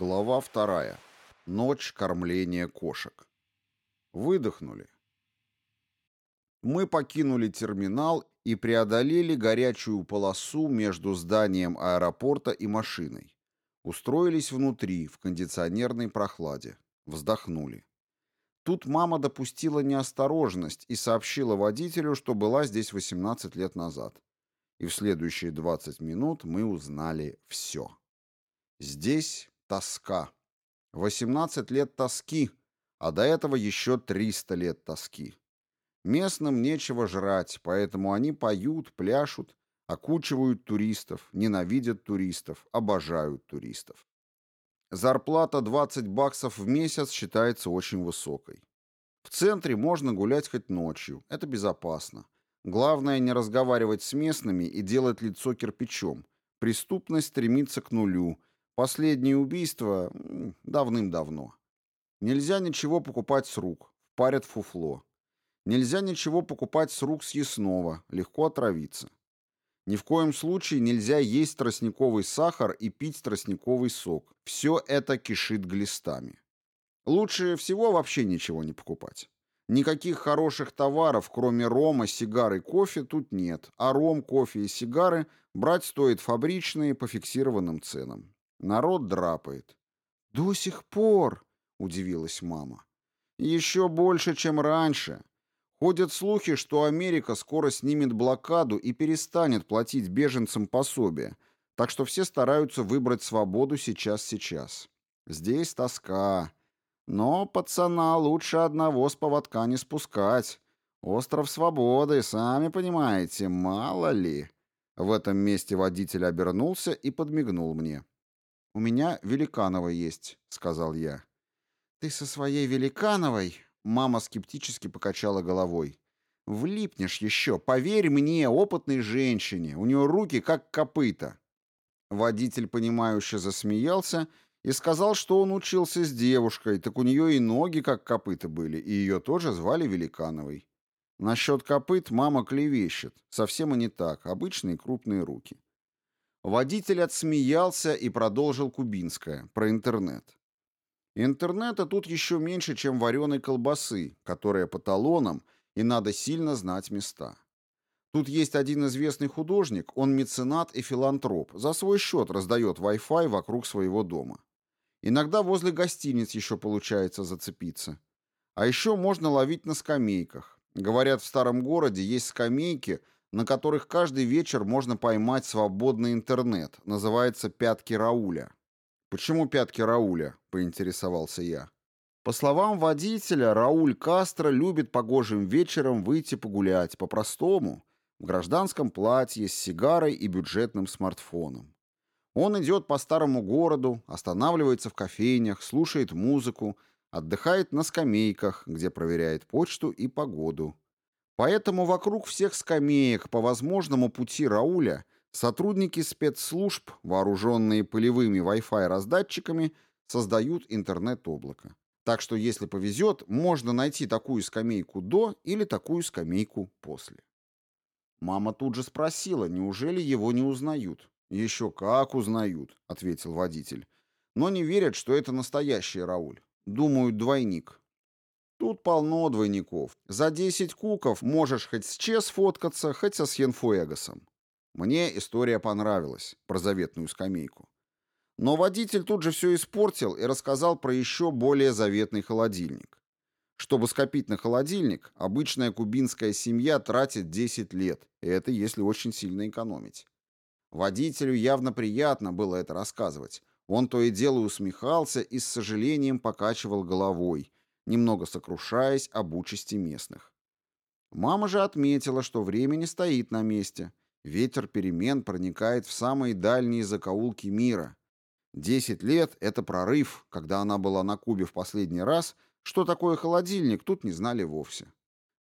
Глава вторая. Ночь кормления кошек. Выдохнули. Мы покинули терминал и преодолели горячую полосу между зданием аэропорта и машиной. Устроились внутри, в кондиционерной прохладе. Вздохнули. Тут мама допустила неосторожность и сообщила водителю, что была здесь 18 лет назад. И в следующие 20 минут мы узнали все. Здесь тоска. 18 лет тоски, а до этого еще 300 лет тоски. Местным нечего жрать, поэтому они поют, пляшут, окучивают туристов, ненавидят туристов, обожают туристов. Зарплата 20 баксов в месяц считается очень высокой. В центре можно гулять хоть ночью, это безопасно. Главное не разговаривать с местными и делать лицо кирпичом. Преступность стремится к нулю – Последнее убийство давным-давно. Нельзя ничего покупать с рук, впарят фуфло. Нельзя ничего покупать с рук съестного, легко отравиться. Ни в коем случае нельзя есть тростниковый сахар и пить тростниковый сок. Все это кишит глистами. Лучше всего вообще ничего не покупать. Никаких хороших товаров, кроме рома, сигар и кофе, тут нет, а ром, кофе и сигары брать стоит фабричные по фиксированным ценам. Народ драпает. «До сих пор!» — удивилась мама. «Еще больше, чем раньше. Ходят слухи, что Америка скоро снимет блокаду и перестанет платить беженцам пособие, так что все стараются выбрать свободу сейчас-сейчас. Здесь тоска. Но пацана лучше одного с поводка не спускать. Остров свободы, сами понимаете, мало ли». В этом месте водитель обернулся и подмигнул мне. «У меня Великанова есть», — сказал я. «Ты со своей Великановой?» — мама скептически покачала головой. «Влипнешь еще, поверь мне, опытной женщине, у нее руки как копыта». Водитель, понимающе засмеялся и сказал, что он учился с девушкой, так у нее и ноги как копыта были, и ее тоже звали Великановой. Насчет копыт мама клевещет, совсем и не так, обычные крупные руки. Водитель отсмеялся и продолжил кубинское, про интернет. Интернета тут еще меньше, чем вареной колбасы, которая по талонам, и надо сильно знать места. Тут есть один известный художник, он меценат и филантроп, за свой счет раздает Wi-Fi вокруг своего дома. Иногда возле гостиниц еще получается зацепиться. А еще можно ловить на скамейках. Говорят, в старом городе есть скамейки, на которых каждый вечер можно поймать свободный интернет. Называется «Пятки Рауля». «Почему «Пятки Рауля»?» — поинтересовался я. По словам водителя, Рауль Кастро любит погожим вечером выйти погулять по-простому, в гражданском платье, с сигарой и бюджетным смартфоном. Он идет по старому городу, останавливается в кофейнях, слушает музыку, отдыхает на скамейках, где проверяет почту и погоду. Поэтому вокруг всех скамеек по возможному пути Рауля сотрудники спецслужб, вооруженные полевыми Wi-Fi раздатчиками, создают интернет-облако. Так что, если повезет, можно найти такую скамейку до или такую скамейку после. Мама тут же спросила, неужели его не узнают. «Еще как узнают», — ответил водитель. «Но не верят, что это настоящий Рауль. Думают, двойник. Тут полно двойников. За 10 куков можешь хоть с Че сфоткаться, хоть со Сьенфуэгосом. Мне история понравилась, про заветную скамейку. Но водитель тут же все испортил и рассказал про еще более заветный холодильник. Чтобы скопить на холодильник, обычная кубинская семья тратит 10 лет, и это если очень сильно экономить. Водителю явно приятно было это рассказывать. Он то и дело усмехался и с сожалением покачивал головой, немного сокрушаясь об участи местных. Мама же отметила, что время не стоит на месте. Ветер перемен проникает в самые дальние закоулки мира. Десять лет — это прорыв. Когда она была на Кубе в последний раз, что такое холодильник, тут не знали вовсе.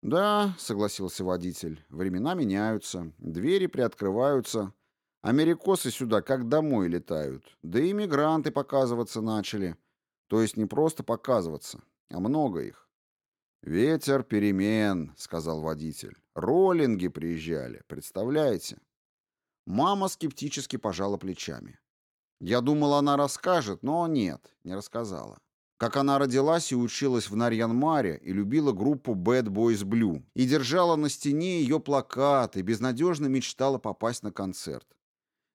«Да», — согласился водитель, — «времена меняются, двери приоткрываются. Америкосы сюда как домой летают, да и мигранты показываться начали. То есть не просто показываться, а много их. «Ветер перемен», — сказал водитель. «Роллинги приезжали, представляете?» Мама скептически пожала плечами. Я думал, она расскажет, но нет, не рассказала. Как она родилась и училась в Нарьянмаре и любила группу Bad Boys Blue, и держала на стене ее плакат, и безнадежно мечтала попасть на концерт.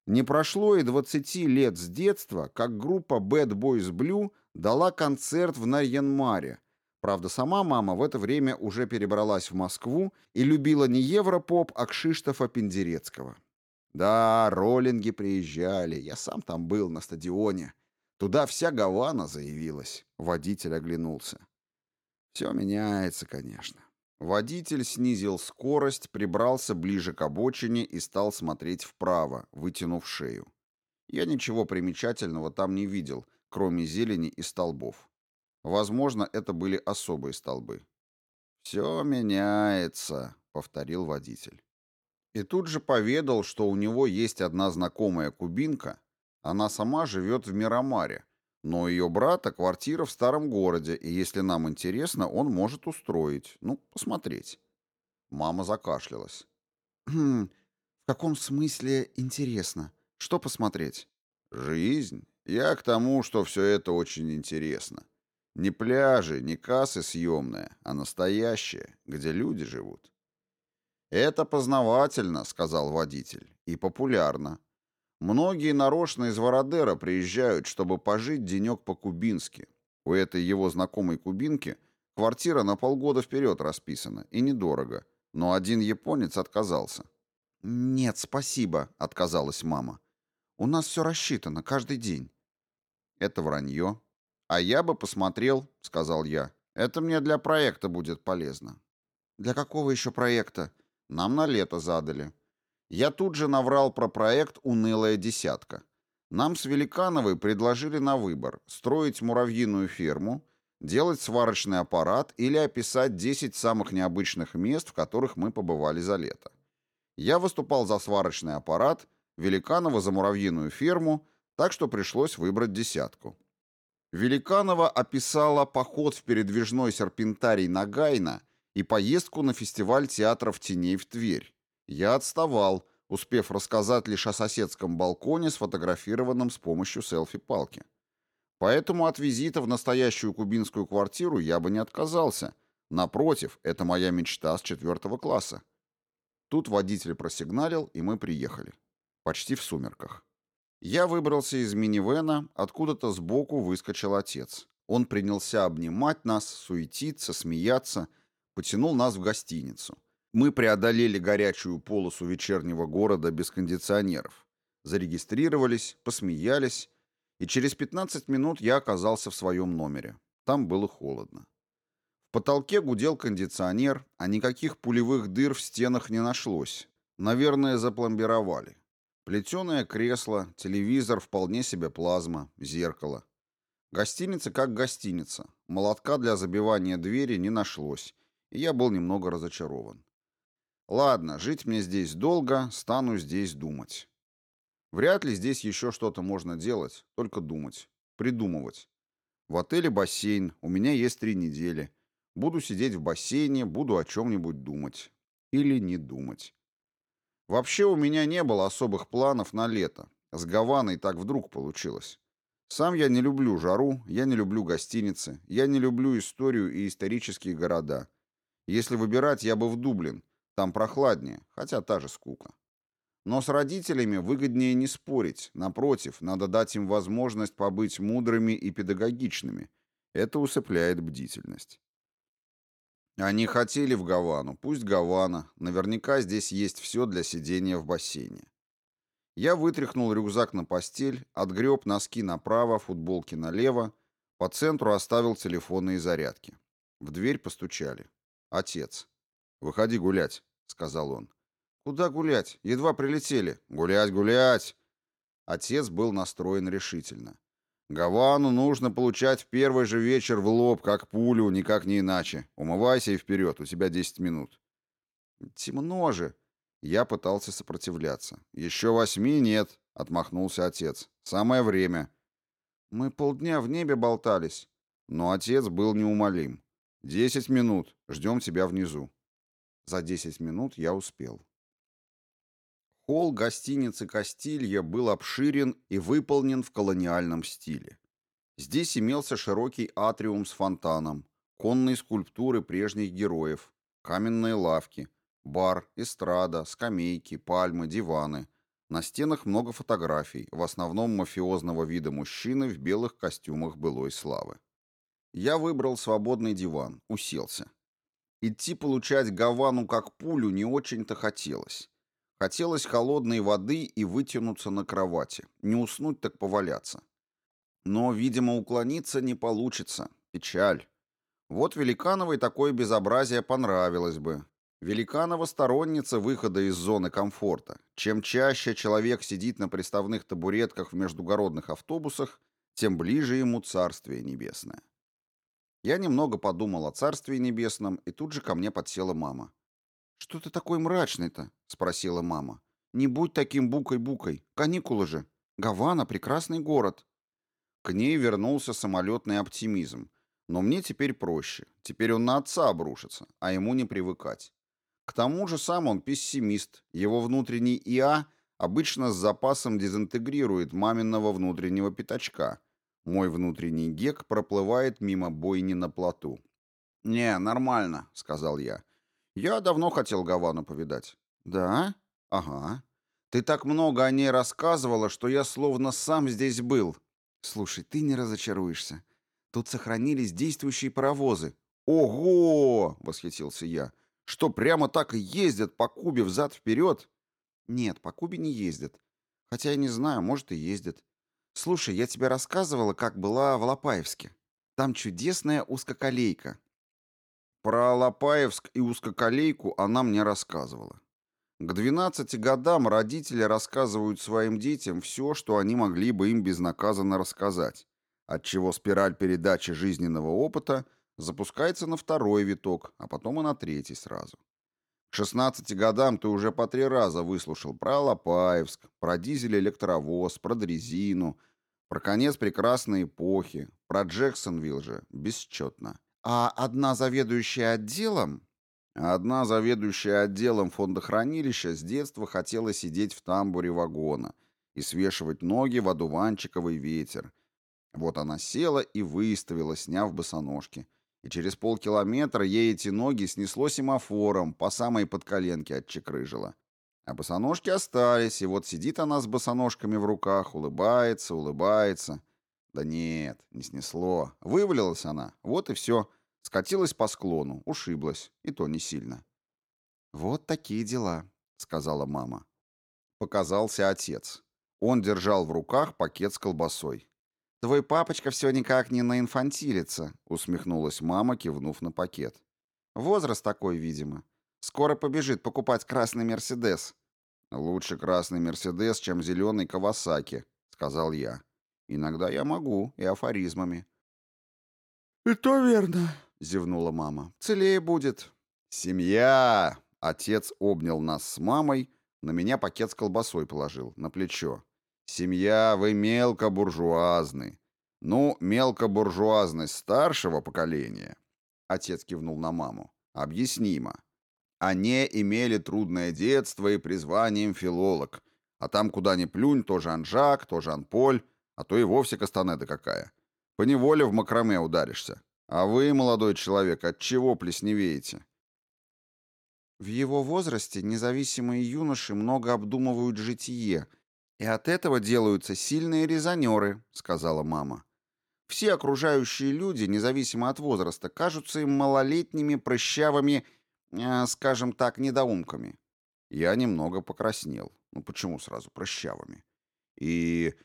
Не прошло и 20 лет с детства, как группа Bad Boys Blue дала концерт в Нарьянмаре. Правда, сама мама в это время уже перебралась в Москву и любила не Европоп, а Кшиштофа Пендерецкого. Да, роллинги приезжали, я сам там был на стадионе. Туда вся Гавана заявилась. Водитель оглянулся. Все меняется, конечно. Водитель снизил скорость, прибрался ближе к обочине и стал смотреть вправо, вытянув шею. Я ничего примечательного там не видел, кроме зелени и столбов. Возможно, это были особые столбы. «Все меняется», — повторил водитель. И тут же поведал, что у него есть одна знакомая кубинка, она сама живет в Мирамаре, но у ее брата квартира в старом городе, и если нам интересно, он может устроить. Ну, посмотреть. Мама закашлялась. «Хм, в каком смысле интересно? Что посмотреть?» «Жизнь. Я к тому, что все это очень интересно. Не пляжи, не кассы съемные, а настоящие, где люди живут». «Это познавательно», — сказал водитель, — «и популярно. Многие нарочно из Вородера приезжают, чтобы пожить денек по-кубински. У этой его знакомой кубинки квартира на полгода вперед расписана, и недорого. Но один японец отказался. «Нет, спасибо», — отказалась мама. «У нас все рассчитано, каждый день». «Это вранье». «А я бы посмотрел», — сказал я. «Это мне для проекта будет полезно». «Для какого еще проекта?» «Нам на лето задали». Я тут же наврал про проект «Унылая десятка». Нам с Великановой предложили на выбор строить муравьиную ферму, делать сварочный аппарат или описать 10 самых необычных мест, в которых мы побывали за лето. Я выступал за сварочный аппарат, Великанова за муравьиную ферму, так что пришлось выбрать десятку. Великанова описала поход в передвижной серпентарий на Гайна и поездку на фестиваль театров теней в Тверь. Я отставал, успев рассказать лишь о соседском балконе, сфотографированном с помощью селфи-палки. Поэтому от визита в настоящую кубинскую квартиру я бы не отказался. Напротив, это моя мечта с четвертого класса. Тут водитель просигналил, и мы приехали. Почти в сумерках. Я выбрался из минивэна, откуда-то сбоку выскочил отец. Он принялся обнимать нас, суетиться, смеяться, потянул нас в гостиницу. Мы преодолели горячую полосу вечернего города без кондиционеров. Зарегистрировались, посмеялись, и через 15 минут я оказался в своем номере. Там было холодно. В потолке гудел кондиционер, а никаких пулевых дыр в стенах не нашлось. Наверное, запломбировали. Плетеное кресло, телевизор, вполне себе плазма, зеркало. Гостиница как гостиница. Молотка для забивания двери не нашлось, и я был немного разочарован. Ладно, жить мне здесь долго, стану здесь думать. Вряд ли здесь еще что-то можно делать, только думать, придумывать. В отеле бассейн, у меня есть три недели. Буду сидеть в бассейне, буду о чем-нибудь думать. Или не думать. Вообще у меня не было особых планов на лето. С Гаваной так вдруг получилось. Сам я не люблю жару, я не люблю гостиницы, я не люблю историю и исторические города. Если выбирать, я бы в Дублин, там прохладнее, хотя та же скука. Но с родителями выгоднее не спорить. Напротив, надо дать им возможность побыть мудрыми и педагогичными. Это усыпляет бдительность. Они хотели в Гавану, пусть Гавана. Наверняка здесь есть все для сидения в бассейне. Я вытряхнул рюкзак на постель, отгреб носки направо, футболки налево, по центру оставил телефонные зарядки. В дверь постучали. Отец. «Выходи гулять», — сказал он. «Куда гулять? Едва прилетели». «Гулять, гулять!» Отец был настроен решительно. «Гавану нужно получать в первый же вечер в лоб, как пулю, никак не иначе. Умывайся и вперед, у тебя десять минут». «Темно же!» Я пытался сопротивляться. «Еще восьми нет», — отмахнулся отец. «Самое время». «Мы полдня в небе болтались». Но отец был неумолим. «Десять минут. Ждем тебя внизу». За 10 минут я успел. Холл гостиницы «Кастилья» был обширен и выполнен в колониальном стиле. Здесь имелся широкий атриум с фонтаном, конные скульптуры прежних героев, каменные лавки, бар, эстрада, скамейки, пальмы, диваны. На стенах много фотографий, в основном мафиозного вида мужчины в белых костюмах былой славы. Я выбрал свободный диван, уселся. Идти получать Гавану как пулю не очень-то хотелось. Хотелось холодной воды и вытянуться на кровати, не уснуть так поваляться. Но, видимо, уклониться не получится. Печаль. Вот Великановой такое безобразие понравилось бы. Великанова сторонница выхода из зоны комфорта. Чем чаще человек сидит на приставных табуретках в междугородных автобусах, тем ближе ему Царствие Небесное. Я немного подумал о Царстве Небесном, и тут же ко мне подсела мама. «Что ты такой мрачный-то?» — спросила мама. «Не будь таким букой-букой. Каникулы же. Гавана — прекрасный город». К ней вернулся самолетный оптимизм. Но мне теперь проще. Теперь он на отца обрушится, а ему не привыкать. К тому же сам он пессимист. Его внутренний ИА обычно с запасом дезинтегрирует маминого внутреннего пятачка. Мой внутренний гек проплывает мимо бойни на плоту. «Не, нормально», — сказал я. «Я давно хотел Гавану повидать». «Да? Ага. Ты так много о ней рассказывала, что я словно сам здесь был». «Слушай, ты не разочаруешься. Тут сохранились действующие паровозы». «Ого!» — восхитился я. «Что, прямо так и ездят по Кубе взад-вперед?» «Нет, по Кубе не ездят. Хотя я не знаю, может и ездят. Слушай, я тебе рассказывала, как была в Лопаевске. Там чудесная узкоколейка. Про Лопаевск и узкоколейку она мне рассказывала. К 12 годам родители рассказывают своим детям все, что они могли бы им безнаказанно рассказать, отчего спираль передачи жизненного опыта запускается на второй виток, а потом и на третий сразу. К 16 годам ты уже по три раза выслушал про Лопаевск, про дизель-электровоз, про дрезину, про конец прекрасной эпохи, про Джексонвилл же, бесчетно. А одна заведующая отделом... Одна заведующая отделом фондохранилища с детства хотела сидеть в тамбуре вагона и свешивать ноги в одуванчиковый ветер. Вот она села и выставила, сняв босоножки — и через полкилометра ей эти ноги снесло семафором, по самой подколенке отчекрыжило. А босоножки остались, и вот сидит она с босоножками в руках, улыбается, улыбается. Да нет, не снесло. Вывалилась она, вот и все. Скатилась по склону, ушиблась, и то не сильно. «Вот такие дела», — сказала мама. Показался отец. Он держал в руках пакет с колбасой. «Твой папочка все никак не наинфантилится», — усмехнулась мама, кивнув на пакет. «Возраст такой, видимо. Скоро побежит покупать красный Мерседес». «Лучше красный Мерседес, чем зеленый Кавасаки», — сказал я. «Иногда я могу, и афоризмами». «И то верно», — зевнула мама. «Целее будет». «Семья!» — отец обнял нас с мамой, на меня пакет с колбасой положил, на плечо. Семья вы мелкобуржуазны. Ну, мелкобуржуазность старшего поколения, отец кивнул на маму, объяснимо. Они имели трудное детство и призванием филолог, а там куда ни плюнь, то Жан-Жак, то Жан-Поль, а то и вовсе Кастанеда какая. Поневоле в макраме ударишься. А вы, молодой человек, от чего плесневеете? В его возрасте независимые юноши много обдумывают житие — «И от этого делаются сильные резонеры», — сказала мама. «Все окружающие люди, независимо от возраста, кажутся им малолетними, прыщавыми, э, скажем так, недоумками». Я немного покраснел. Ну почему сразу прыщавыми? И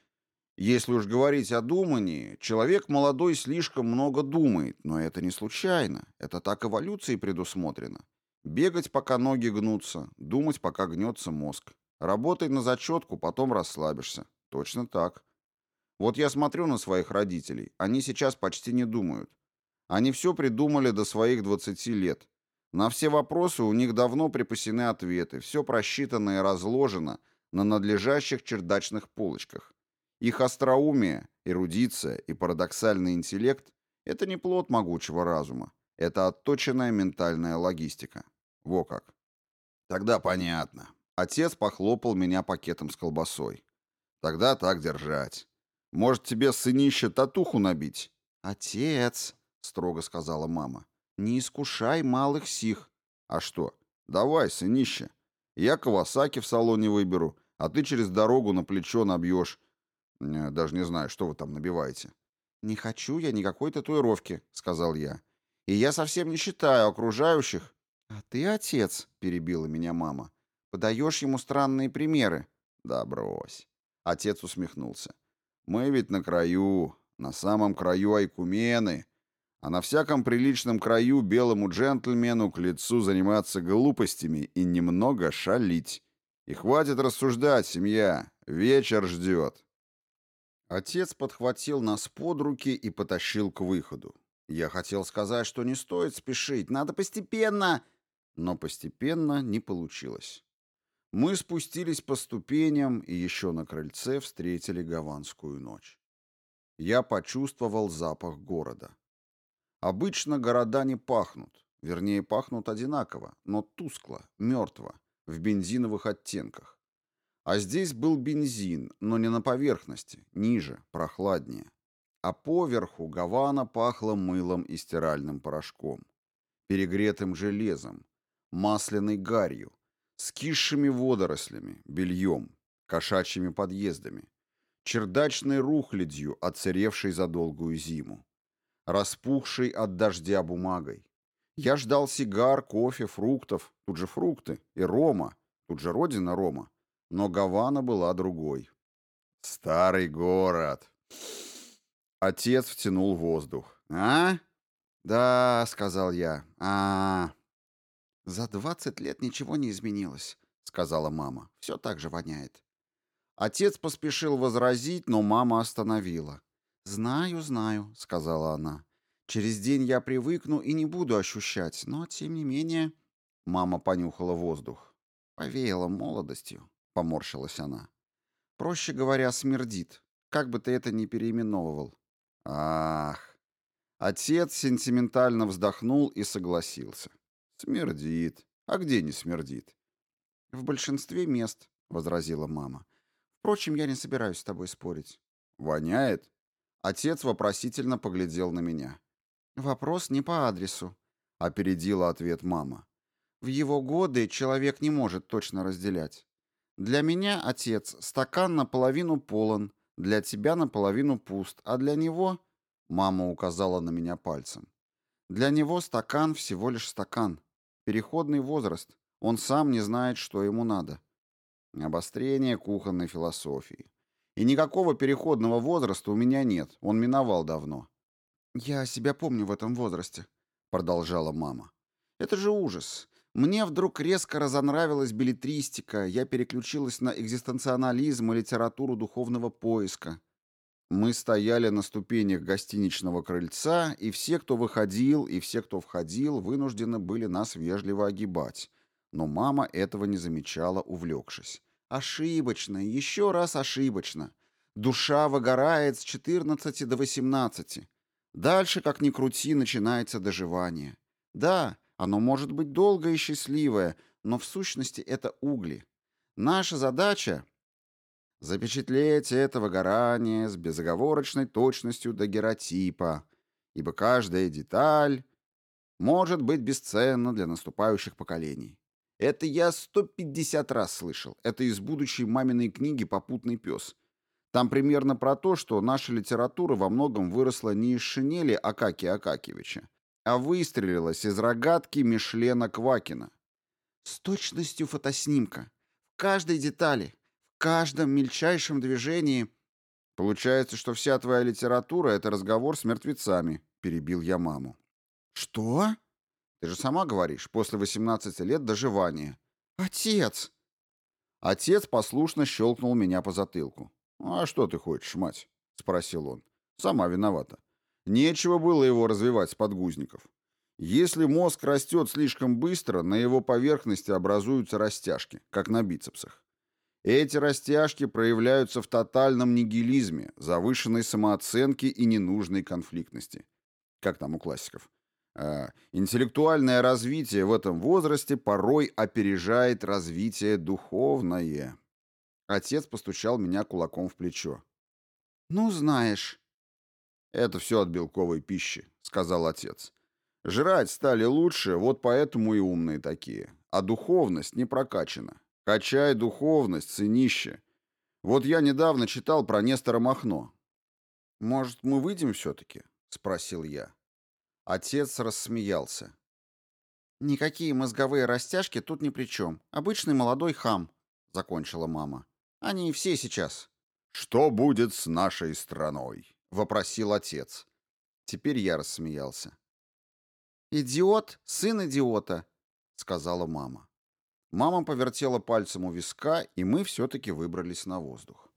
если уж говорить о думании, человек молодой слишком много думает, но это не случайно. Это так эволюцией предусмотрено. Бегать, пока ноги гнутся, думать, пока гнется мозг. Работай на зачетку, потом расслабишься. Точно так. Вот я смотрю на своих родителей. Они сейчас почти не думают. Они все придумали до своих 20 лет. На все вопросы у них давно припасены ответы. Все просчитано и разложено на надлежащих чердачных полочках. Их остроумие, эрудиция и парадоксальный интеллект – это не плод могучего разума. Это отточенная ментальная логистика. Во как. Тогда понятно. Отец похлопал меня пакетом с колбасой. Тогда так держать. Может, тебе, сынище, татуху набить? Отец, строго сказала мама, не искушай малых сих. А что? Давай, сынище. Я Кавасаки в салоне выберу, а ты через дорогу на плечо набьешь. Э, даже не знаю, что вы там набиваете. Не хочу я никакой татуировки, сказал я. И я совсем не считаю окружающих. А ты, отец, перебила меня мама, подаешь ему странные примеры. Да брось. Отец усмехнулся. Мы ведь на краю, на самом краю Айкумены. А на всяком приличном краю белому джентльмену к лицу заниматься глупостями и немного шалить. И хватит рассуждать, семья. Вечер ждет. Отец подхватил нас под руки и потащил к выходу. Я хотел сказать, что не стоит спешить, надо постепенно, но постепенно не получилось. Мы спустились по ступеням и еще на крыльце встретили гаванскую ночь. Я почувствовал запах города. Обычно города не пахнут, вернее, пахнут одинаково, но тускло, мертво, в бензиновых оттенках. А здесь был бензин, но не на поверхности, ниже, прохладнее. А поверху Гавана пахла мылом и стиральным порошком, перегретым железом, масляной гарью, скисшими водорослями, бельем, кошачьими подъездами, чердачной рухлядью, отсыревшей за долгую зиму распухшей от дождя бумагой. Я ждал сигар, кофе, фруктов, тут же фрукты, и рома, тут же родина рома. Но Гавана была другой. Старый город. Отец втянул воздух. «А? Да», — сказал я. «А, «За двадцать лет ничего не изменилось», — сказала мама. «Все так же воняет». Отец поспешил возразить, но мама остановила. «Знаю, знаю», — сказала она. «Через день я привыкну и не буду ощущать, но, тем не менее...» Мама понюхала воздух. «Повеяла молодостью», — поморщилась она. «Проще говоря, смердит, как бы ты это ни переименовывал». «Ах!» Отец сентиментально вздохнул и согласился. «Смердит. А где не смердит?» «В большинстве мест», — возразила мама. «Впрочем, я не собираюсь с тобой спорить». «Воняет?» Отец вопросительно поглядел на меня. «Вопрос не по адресу», — опередила ответ мама. «В его годы человек не может точно разделять. Для меня, отец, стакан наполовину полон, для тебя наполовину пуст, а для него...» Мама указала на меня пальцем. «Для него стакан всего лишь стакан. Переходный возраст. Он сам не знает, что ему надо». Обострение кухонной философии. И никакого переходного возраста у меня нет, он миновал давно. «Я себя помню в этом возрасте», — продолжала мама. «Это же ужас. Мне вдруг резко разонравилась билетристика, я переключилась на экзистенциализм и литературу духовного поиска. Мы стояли на ступенях гостиничного крыльца, и все, кто выходил, и все, кто входил, вынуждены были нас вежливо огибать. Но мама этого не замечала, увлекшись. Ошибочно, еще раз ошибочно. Душа выгорает с 14 до 18. Дальше, как ни крути, начинается доживание. Да, оно может быть долгое и счастливое, но в сущности это угли. Наша задача — запечатлеть это выгорание с безоговорочной точностью до геротипа, ибо каждая деталь может быть бесценна для наступающих поколений. Это я 150 раз слышал. Это из будущей маминой книги «Попутный пес». Там примерно про то, что наша литература во многом выросла не из шинели Акакия Акакевича, а выстрелилась из рогатки Мишлена Квакина. С точностью фотоснимка. В каждой детали, в каждом мельчайшем движении. Получается, что вся твоя литература — это разговор с мертвецами, — перебил я маму. Что? Ты же сама говоришь, после 18 лет доживания. Отец! Отец послушно щелкнул меня по затылку. «А что ты хочешь, мать?» — спросил он. «Сама виновата. Нечего было его развивать с подгузников. Если мозг растет слишком быстро, на его поверхности образуются растяжки, как на бицепсах. Эти растяжки проявляются в тотальном нигилизме, завышенной самооценке и ненужной конфликтности. Как там у классиков? Э, интеллектуальное развитие в этом возрасте порой опережает развитие духовное. Отец постучал меня кулаком в плечо. «Ну, знаешь...» «Это все от белковой пищи», — сказал отец. «Жрать стали лучше, вот поэтому и умные такие. А духовность не прокачана. Качай духовность, сынище. Вот я недавно читал про Нестора Махно». «Может, мы выйдем все-таки?» — спросил я. Отец рассмеялся. «Никакие мозговые растяжки тут ни при чем. Обычный молодой хам», — закончила мама. «Они все сейчас». «Что будет с нашей страной?» — вопросил отец. Теперь я рассмеялся. «Идиот, сын идиота», — сказала мама. Мама повертела пальцем у виска, и мы все-таки выбрались на воздух.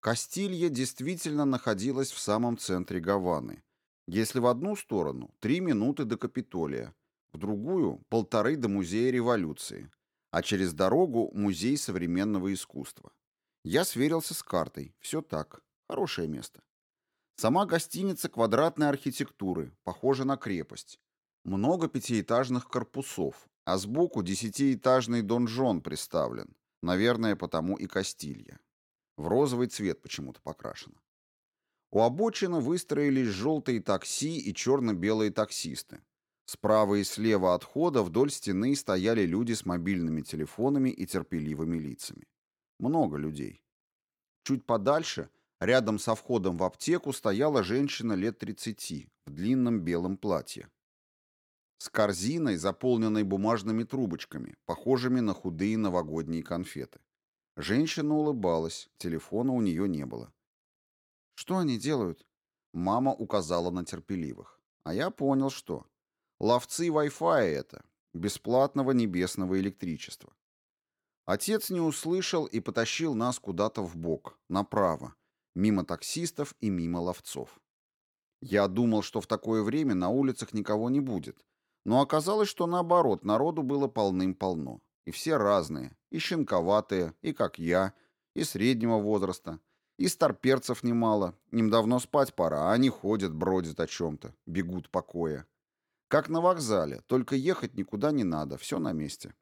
Кастилья действительно находилась в самом центре Гаваны, если в одну сторону три минуты до Капитолия, в другую – полторы до Музея революции, а через дорогу – Музей современного искусства. Я сверился с картой. Все так. Хорошее место. Сама гостиница квадратной архитектуры, похожа на крепость. Много пятиэтажных корпусов, а сбоку десятиэтажный донжон приставлен. Наверное, потому и Кастилья. В розовый цвет почему-то покрашено. У обочины выстроились желтые такси и черно-белые таксисты. Справа и слева от входа вдоль стены стояли люди с мобильными телефонами и терпеливыми лицами. Много людей. Чуть подальше, рядом со входом в аптеку, стояла женщина лет 30 в длинном белом платье. С корзиной, заполненной бумажными трубочками, похожими на худые новогодние конфеты. Женщина улыбалась, телефона у нее не было. «Что они делают?» Мама указала на терпеливых. А я понял, что. Ловцы Wi-Fi это. Бесплатного небесного электричества. Отец не услышал и потащил нас куда-то в бок, направо, мимо таксистов и мимо ловцов. Я думал, что в такое время на улицах никого не будет, но оказалось, что наоборот, народу было полным-полно. И все разные, и щенковатые, и как я, и среднего возраста, и старперцев немало. Им давно спать пора, а они ходят, бродят о чем-то, бегут покоя. Как на вокзале, только ехать никуда не надо, все на месте.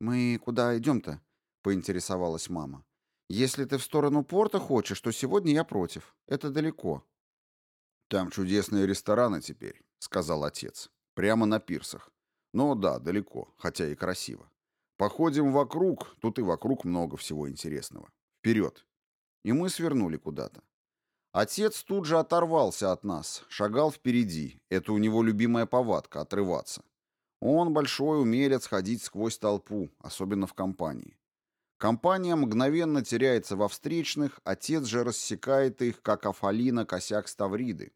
«Мы куда идем-то?» — поинтересовалась мама. «Если ты в сторону порта хочешь, то сегодня я против. Это далеко». «Там чудесные рестораны теперь», — сказал отец. «Прямо на пирсах. Ну да, далеко, хотя и красиво. Походим вокруг, тут и вокруг много всего интересного. Вперед!» и мы свернули куда-то. Отец тут же оторвался от нас, шагал впереди. Это у него любимая повадка — отрываться. Он большой умелец ходить сквозь толпу, особенно в компании. Компания мгновенно теряется во встречных, отец же рассекает их, как Афалина косяк Ставриды.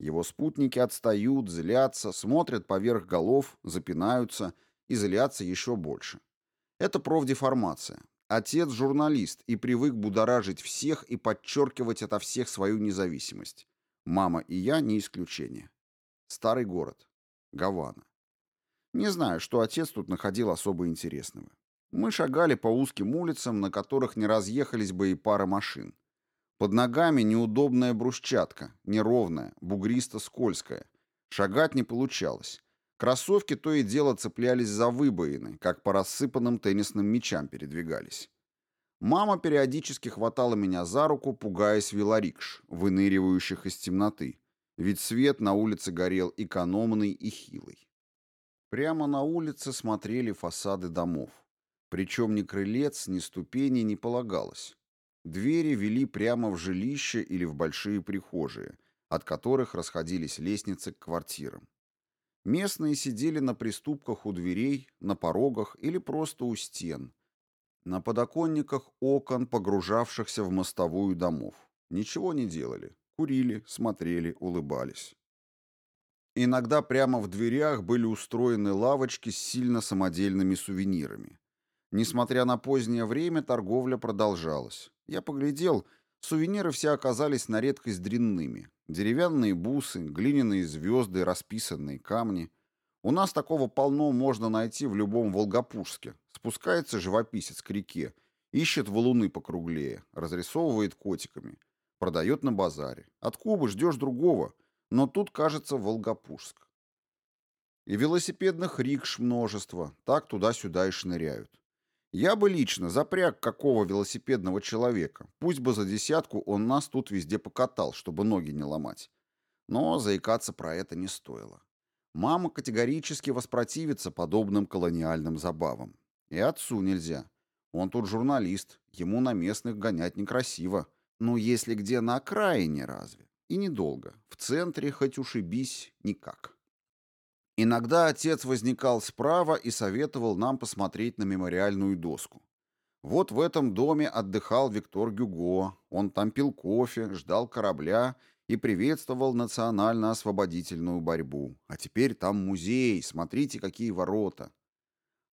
Его спутники отстают, злятся, смотрят поверх голов, запинаются и злятся еще больше. Это профдеформация. Отец журналист и привык будоражить всех и подчеркивать ото всех свою независимость. Мама и я не исключение. Старый город. Гавана. Не знаю, что отец тут находил особо интересного. Мы шагали по узким улицам, на которых не разъехались бы и пара машин. Под ногами неудобная брусчатка, неровная, бугристо-скользкая. Шагать не получалось. Кроссовки то и дело цеплялись за выбоины, как по рассыпанным теннисным мячам передвигались. Мама периодически хватала меня за руку, пугаясь велорикш, выныривающих из темноты, ведь свет на улице горел экономный и хилый. Прямо на улице смотрели фасады домов. Причем ни крылец, ни ступеней не полагалось. Двери вели прямо в жилище или в большие прихожие, от которых расходились лестницы к квартирам. Местные сидели на приступках у дверей, на порогах или просто у стен, на подоконниках окон, погружавшихся в мостовую домов. Ничего не делали. Курили, смотрели, улыбались. Иногда прямо в дверях были устроены лавочки с сильно самодельными сувенирами. Несмотря на позднее время, торговля продолжалась. Я поглядел, сувениры все оказались на редкость дрянными. Деревянные бусы, глиняные звезды, расписанные камни. У нас такого полно можно найти в любом Волгопужске. Спускается живописец к реке, ищет валуны покруглее, разрисовывает котиками, продает на базаре. От Кубы ждешь другого, но тут, кажется, Волгопужск. И велосипедных рикш множество, так туда-сюда и шныряют. Я бы лично запряг какого велосипедного человека, пусть бы за десятку он нас тут везде покатал, чтобы ноги не ломать. Но заикаться про это не стоило. Мама категорически воспротивится подобным колониальным забавам. И отцу нельзя. Он тут журналист, ему на местных гонять некрасиво. Ну, если где на окраине разве. И недолго. В центре, хоть уж и бись, никак. Иногда отец возникал справа и советовал нам посмотреть на мемориальную доску. Вот в этом доме отдыхал Виктор Гюго, он там пил кофе, ждал корабля и приветствовал национально-освободительную борьбу. А теперь там музей, смотрите, какие ворота.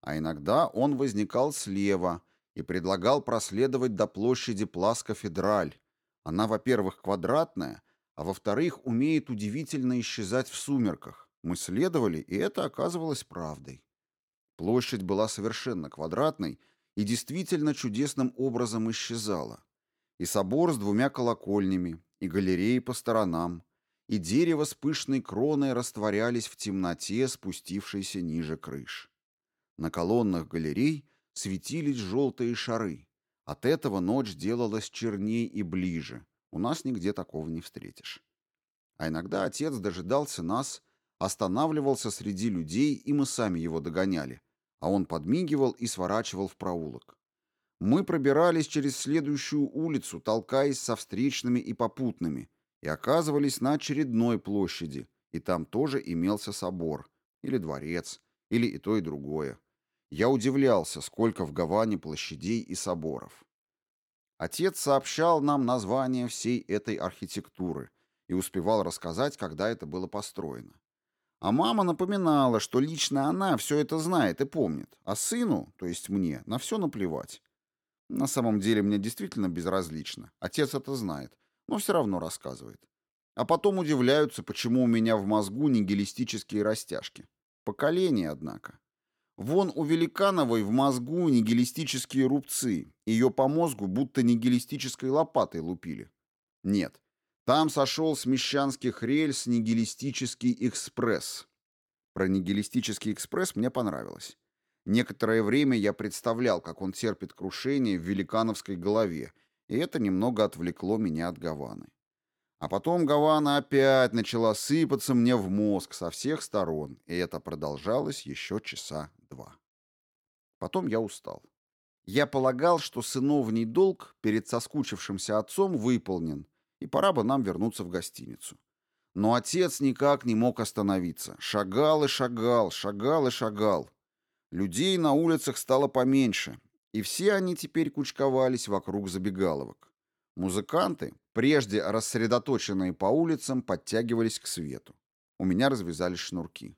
А иногда он возникал слева и предлагал проследовать до площади Плас-Кафедраль. Она, во-первых, квадратная, а во-вторых, умеет удивительно исчезать в сумерках. Мы следовали, и это оказывалось правдой. Площадь была совершенно квадратной и действительно чудесным образом исчезала. И собор с двумя колокольнями, и галереи по сторонам, и дерево с пышной кроной растворялись в темноте, спустившейся ниже крыш. На колоннах галерей светились желтые шары. От этого ночь делалась черней и ближе. У нас нигде такого не встретишь. А иногда отец дожидался нас, останавливался среди людей, и мы сами его догоняли, а он подмигивал и сворачивал в проулок. Мы пробирались через следующую улицу, толкаясь со встречными и попутными, и оказывались на очередной площади, и там тоже имелся собор, или дворец, или и то, и другое. Я удивлялся, сколько в Гаване площадей и соборов. Отец сообщал нам название всей этой архитектуры и успевал рассказать, когда это было построено. А мама напоминала, что лично она все это знает и помнит, а сыну, то есть мне, на все наплевать. На самом деле мне действительно безразлично. Отец это знает, но все равно рассказывает. А потом удивляются, почему у меня в мозгу нигилистические растяжки. Поколение, однако. Вон у Великановой в мозгу нигилистические рубцы. Ее по мозгу будто нигилистической лопатой лупили. Нет, там сошел с мещанских рельс нигилистический экспресс. Про нигилистический экспресс мне понравилось. Некоторое время я представлял, как он терпит крушение в великановской голове, и это немного отвлекло меня от Гаваны. А потом Гавана опять начала сыпаться мне в мозг со всех сторон, и это продолжалось еще часа два. Потом я устал. Я полагал, что сыновний долг перед соскучившимся отцом выполнен, и пора бы нам вернуться в гостиницу. Но отец никак не мог остановиться. Шагал и шагал, шагал и шагал. Людей на улицах стало поменьше, и все они теперь кучковались вокруг забегаловок. Музыканты, прежде рассредоточенные по улицам, подтягивались к свету. У меня развязались шнурки.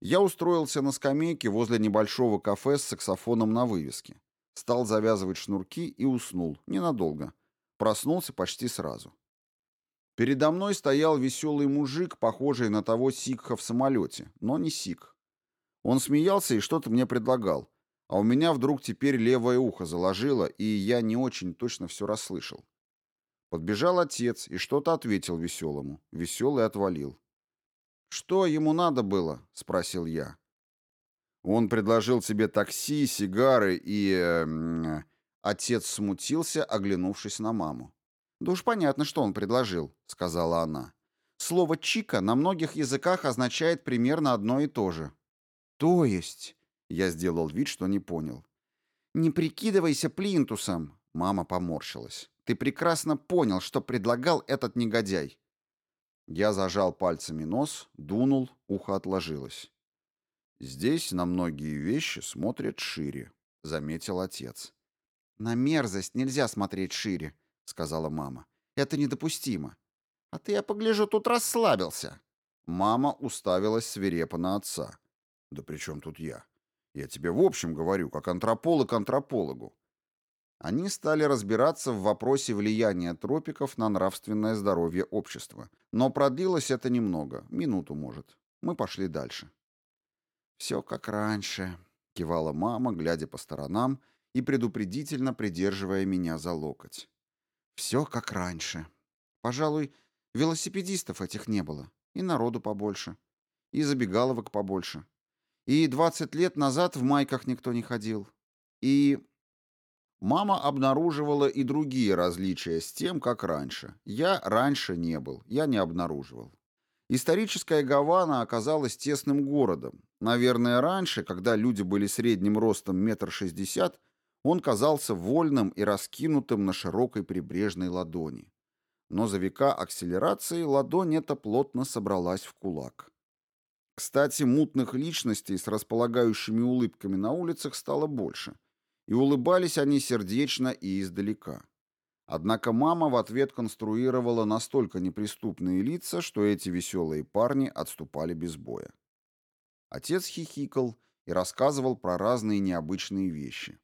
Я устроился на скамейке возле небольшого кафе с саксофоном на вывеске. Стал завязывать шнурки и уснул. Ненадолго. Проснулся почти сразу. Передо мной стоял веселый мужик, похожий на того сикха в самолете, но не сикх. Он смеялся и что-то мне предлагал. А у меня вдруг теперь левое ухо заложило, и я не очень точно все расслышал. Подбежал отец и что-то ответил веселому. Веселый отвалил. «Что ему надо было?» — спросил я. Он предложил тебе такси, сигары и... Э, отец смутился, оглянувшись на маму. «Да уж понятно, что он предложил», — сказала она. «Слово «чика» на многих языках означает примерно одно и то же. «То есть?» — я сделал вид, что не понял. «Не прикидывайся плинтусом!» — мама поморщилась. «Ты прекрасно понял, что предлагал этот негодяй!» Я зажал пальцами нос, дунул, ухо отложилось. «Здесь на многие вещи смотрят шире», — заметил отец. «На мерзость нельзя смотреть шире», — сказала мама. «Это недопустимо». «А ты, я погляжу, тут расслабился». Мама уставилась свирепо на отца. Да при чем тут я? Я тебе в общем говорю, как антрополог антропологу. Они стали разбираться в вопросе влияния тропиков на нравственное здоровье общества. Но продлилось это немного, минуту, может. Мы пошли дальше. «Все как раньше», — кивала мама, глядя по сторонам и предупредительно придерживая меня за локоть. «Все как раньше. Пожалуй, велосипедистов этих не было, и народу побольше. И забегаловок побольше. И 20 лет назад в майках никто не ходил. И... Мама обнаруживала и другие различия с тем, как раньше. Я раньше не был, я не обнаруживал. Историческая Гавана оказалась тесным городом. Наверное, раньше, когда люди были средним ростом метр шестьдесят, он казался вольным и раскинутым на широкой прибрежной ладони. Но за века акселерации ладонь эта плотно собралась в кулак. Кстати, мутных личностей с располагающими улыбками на улицах стало больше, и улыбались они сердечно и издалека. Однако мама в ответ конструировала настолько неприступные лица, что эти веселые парни отступали без боя. Отец хихикал и рассказывал про разные необычные вещи.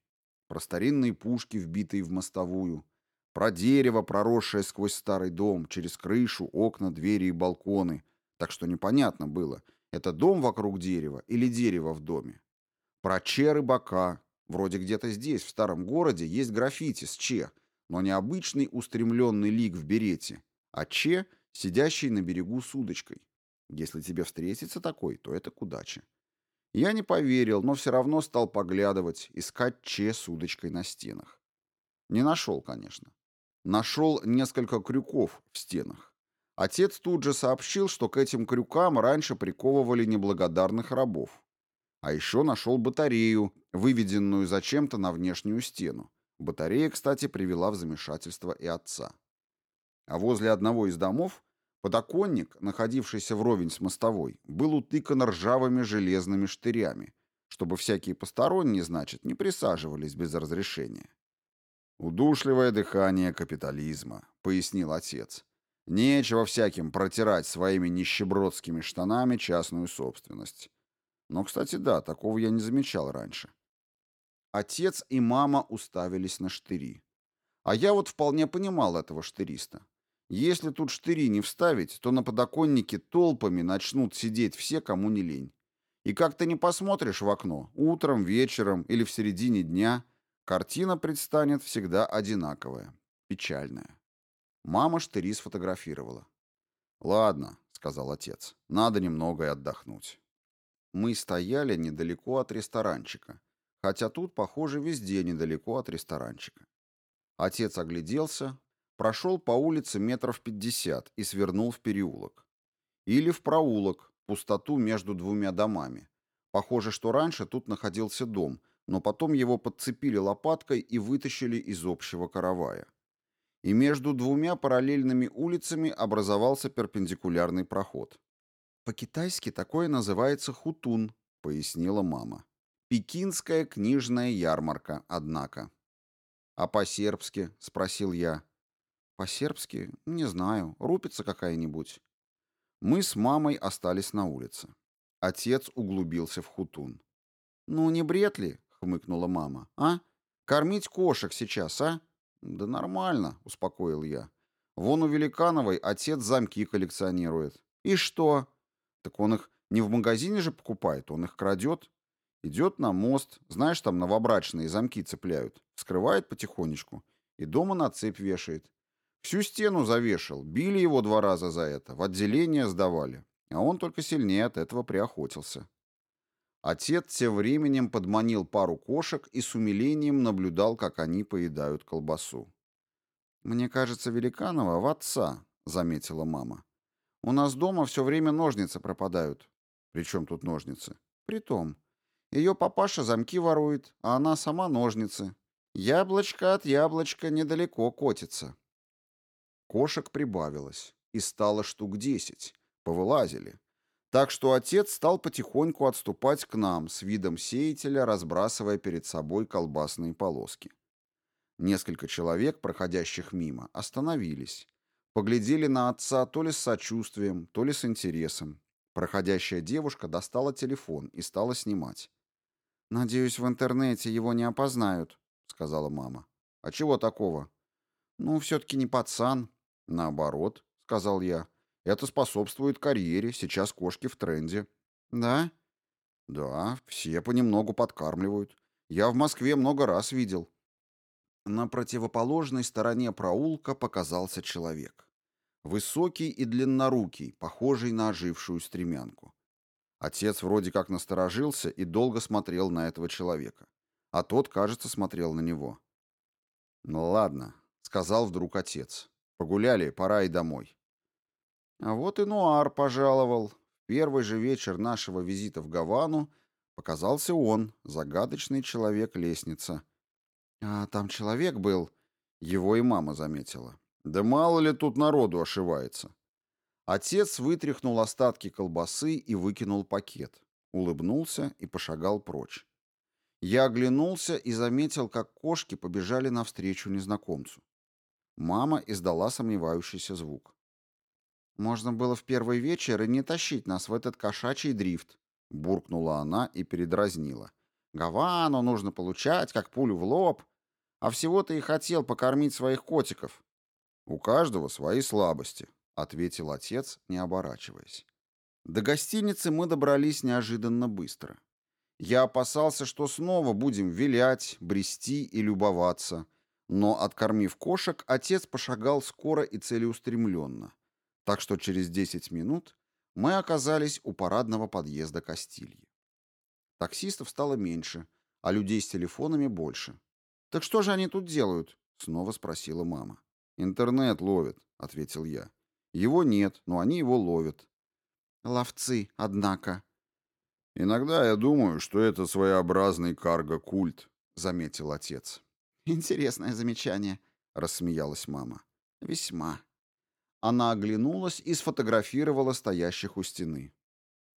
Про старинные пушки, вбитые в мостовую, про дерево, проросшее сквозь старый дом, через крышу, окна, двери и балконы, так что непонятно было, это дом вокруг дерева или дерево в доме. Про че рыбака, вроде где-то здесь, в старом городе, есть граффити с че, но не обычный устремленный лик в берете, а че, сидящий на берегу с удочкой. Если тебе встретится такой, то это к удаче. Я не поверил, но все равно стал поглядывать, искать че с удочкой на стенах. Не нашел, конечно. Нашел несколько крюков в стенах. Отец тут же сообщил, что к этим крюкам раньше приковывали неблагодарных рабов. А еще нашел батарею, выведенную зачем-то на внешнюю стену. Батарея, кстати, привела в замешательство и отца. А возле одного из домов подоконник, находившийся вровень с мостовой, был утыкан ржавыми железными штырями, чтобы всякие посторонние, значит, не присаживались без разрешения. «Удушливое дыхание капитализма», — пояснил отец. «Нечего всяким протирать своими нищебродскими штанами частную собственность». Но, кстати, да, такого я не замечал раньше. Отец и мама уставились на штыри. А я вот вполне понимал этого штыриста. Если тут штыри не вставить, то на подоконнике толпами начнут сидеть все, кому не лень. И как ты не посмотришь в окно, утром, вечером или в середине дня, картина предстанет всегда одинаковая, печальная. Мама штыри сфотографировала. «Ладно», — сказал отец, — «надо немного и отдохнуть». Мы стояли недалеко от ресторанчика, хотя тут, похоже, везде недалеко от ресторанчика. Отец огляделся, прошел по улице метров пятьдесят и свернул в переулок. Или в проулок, пустоту между двумя домами. Похоже, что раньше тут находился дом, но потом его подцепили лопаткой и вытащили из общего каравая. И между двумя параллельными улицами образовался перпендикулярный проход. «По-китайски такое называется хутун», — пояснила мама. Пекинская книжная ярмарка, однако. А по-сербски, спросил я. По-сербски? Не знаю. Рупица какая-нибудь. Мы с мамой остались на улице. Отец углубился в хутун. Ну не бред ли? хмыкнула мама. А? Кормить кошек сейчас, а? Да нормально, успокоил я. Вон у Великановой отец замки коллекционирует. И что? Так он их не в магазине же покупает, он их крадет. Идет на мост, знаешь, там новобрачные замки цепляют, скрывает потихонечку и дома на цепь вешает. Всю стену завешал, били его два раза за это, в отделение сдавали, а он только сильнее от этого приохотился. Отец тем временем подманил пару кошек и с умилением наблюдал, как они поедают колбасу. «Мне кажется, Великанова в отца», — заметила мама. «У нас дома все время ножницы пропадают». «При чем тут ножницы?» «Притом. Ее папаша замки ворует, а она сама ножницы. Яблочко от яблочка недалеко котится. Кошек прибавилось, и стало штук десять. Повылазили. Так что отец стал потихоньку отступать к нам с видом сеятеля, разбрасывая перед собой колбасные полоски. Несколько человек, проходящих мимо, остановились. Поглядели на отца то ли с сочувствием, то ли с интересом. Проходящая девушка достала телефон и стала снимать. «Надеюсь, в интернете его не опознают», — сказала мама. «А чего такого?» «Ну, все-таки не пацан». «Наоборот», — сказал я. «Это способствует карьере. Сейчас кошки в тренде». «Да?» «Да, все понемногу подкармливают. Я в Москве много раз видел». На противоположной стороне проулка показался человек. Высокий и длиннорукий, похожий на ожившую стремянку. Отец вроде как насторожился и долго смотрел на этого человека. А тот, кажется, смотрел на него. «Ну ладно», — сказал вдруг отец. «Погуляли, пора и домой». А вот и Нуар пожаловал. В первый же вечер нашего визита в Гавану показался он, загадочный человек-лестница. «А там человек был?» Его и мама заметила. «Да мало ли тут народу ошивается». Отец вытряхнул остатки колбасы и выкинул пакет, улыбнулся и пошагал прочь. Я оглянулся и заметил, как кошки побежали навстречу незнакомцу. Мама издала сомневающийся звук. «Можно было в первый вечер и не тащить нас в этот кошачий дрифт», — буркнула она и передразнила. «Гавану нужно получать, как пулю в лоб. А всего-то и хотел покормить своих котиков». «У каждого свои слабости», — ответил отец, не оборачиваясь. До гостиницы мы добрались неожиданно быстро. Я опасался, что снова будем вилять, брести и любоваться. Но, откормив кошек, отец пошагал скоро и целеустремленно. Так что через 10 минут мы оказались у парадного подъезда Кастильи. Таксистов стало меньше, а людей с телефонами больше. «Так что же они тут делают?» — снова спросила мама. «Интернет ловит», — ответил я. «Его нет, но они его ловят». «Ловцы, однако», «Иногда я думаю, что это своеобразный карго-культ», — заметил отец. «Интересное замечание», — рассмеялась мама. «Весьма». Она оглянулась и сфотографировала стоящих у стены.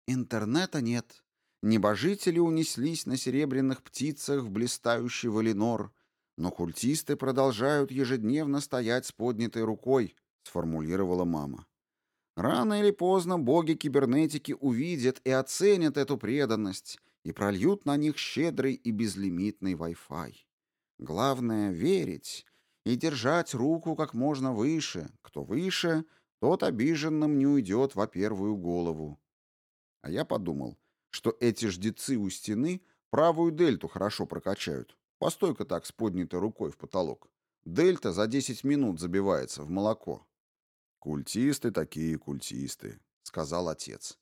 «Интернета нет. Небожители унеслись на серебряных птицах в блистающий Валинор, но культисты продолжают ежедневно стоять с поднятой рукой», — сформулировала мама. Рано или поздно боги кибернетики увидят и оценят эту преданность и прольют на них щедрый и безлимитный Wi-Fi. Главное — верить и держать руку как можно выше. Кто выше, тот обиженным не уйдет во первую голову. А я подумал, что эти ждецы у стены правую дельту хорошо прокачают. Постой-ка так с поднятой рукой в потолок. Дельта за 10 минут забивается в молоко. «Культисты такие культисты», — сказал отец.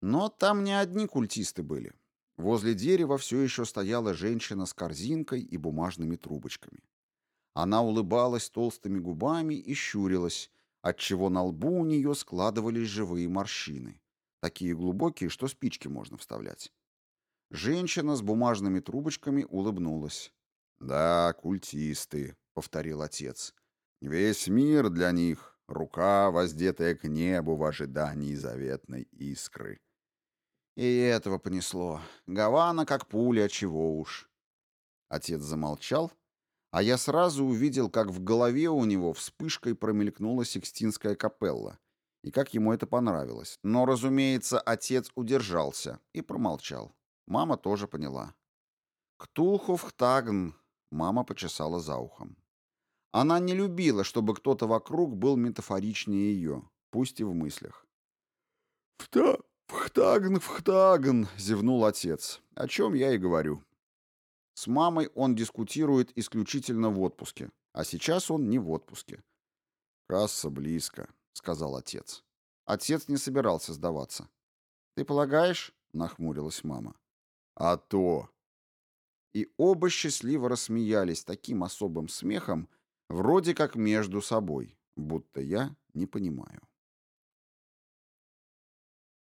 Но там не одни культисты были. Возле дерева все еще стояла женщина с корзинкой и бумажными трубочками. Она улыбалась толстыми губами и щурилась, отчего на лбу у нее складывались живые морщины, такие глубокие, что спички можно вставлять. Женщина с бумажными трубочками улыбнулась. «Да, культисты», — повторил отец. «Весь мир для них рука, воздетая к небу в ожидании заветной искры. И этого понесло. Гавана как пуля, чего уж. Отец замолчал, а я сразу увидел, как в голове у него вспышкой промелькнула Сикстинская капелла, и как ему это понравилось. Но, разумеется, отец удержался и промолчал. Мама тоже поняла. «Ктулхуфхтагн», — мама почесала за ухом. Она не любила, чтобы кто-то вокруг был метафоричнее ее, пусть и в мыслях. «Вта... Вхтагн, Вхтагн!» — зевнул отец. О чем я и говорю. С мамой он дискутирует исключительно в отпуске, а сейчас он не в отпуске. «Касса близко», — сказал отец. Отец не собирался сдаваться. «Ты полагаешь?» — нахмурилась мама. «А то!» И оба счастливо рассмеялись таким особым смехом, Вроде как между собой, будто я не понимаю.